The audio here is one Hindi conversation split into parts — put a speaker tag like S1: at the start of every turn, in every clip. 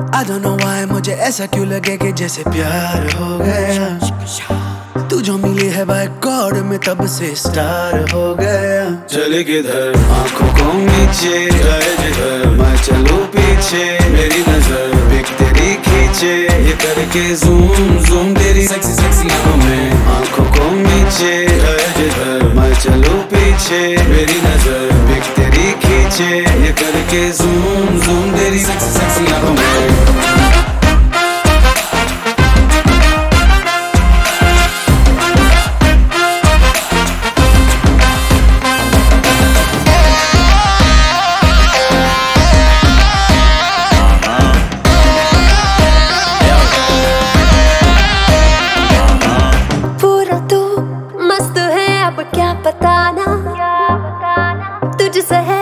S1: I don't know why मुझे ऐसा क्यों लगे कि जैसे प्यार हो गया। तू जो मिली है भाई गॉड में तब से स्टार हो गया।
S2: चले किधर? आँखों को नीचे मैं चलू पीछे, मेरी नज़र पिक तेरी खींचे। ये करके जूम जूम तेरी सेक्सी सेक्सी आँखों में। आँखों को नीचे मैं चलू पीछे, मेरी नज़र खींचे ये करके जूम जूम तेरी सेक्सी सेक्सी आँखों में।
S3: पूरा तू मस्त है अब क्या बताना? तुझसे है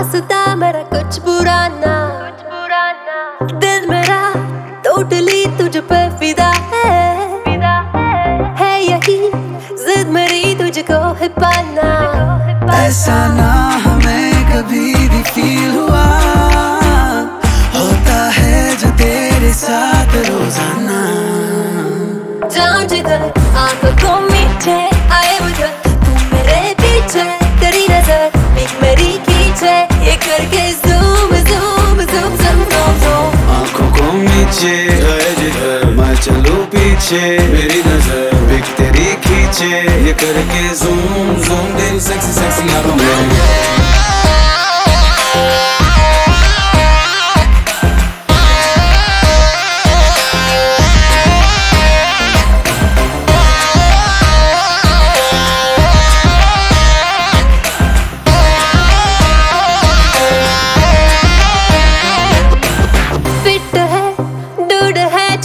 S3: वास्ता मेरा कुछ बुराना। दिल मेरा टोटली तुझ पे फिदा है। है यही जिद मेरी तुझको है पाना।
S1: ऐसा ना हमें कभी भी फील हुआ। होता है जो तेरे साथ रोज़ाना।
S3: जाऊँ जिधर आँखों
S2: जाए मैं चलू पीछे, मेरी नज़र पिक तेरी खींचे, ये करके जूम जूम दिल सेक्सी सेक्सी में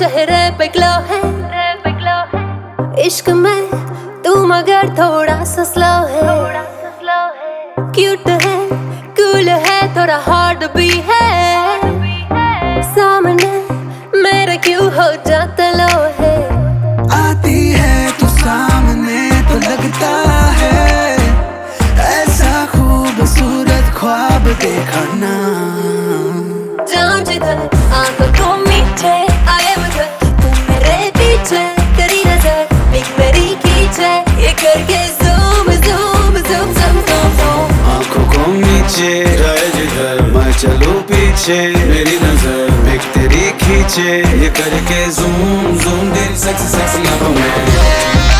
S3: चेहरे पे ग्लो है। इश्क में तू मगर थोड़ा सा स्लो है। क्यूट है कूल है थोड़ा हार्ड भी है। सामने मेरे क्यों हो जाता लो है?
S1: आती है तू सामने तो लगता है। ऐसा खूबसूरत ख्वाब देखना
S3: जाऊँ जिधर आँखों को मीठे मेरे तेरी नज़र एक मेरी खींचे। ये करके zoom zoom zoom zoom zoom zoom
S2: आँखों को नीचे जाए जिधर मैं चलू पीछे, मेरी नज़र पिक तेरी खींचे। ये करके जूम जूम तेरी सेक्सी सेक्सी आँखों में।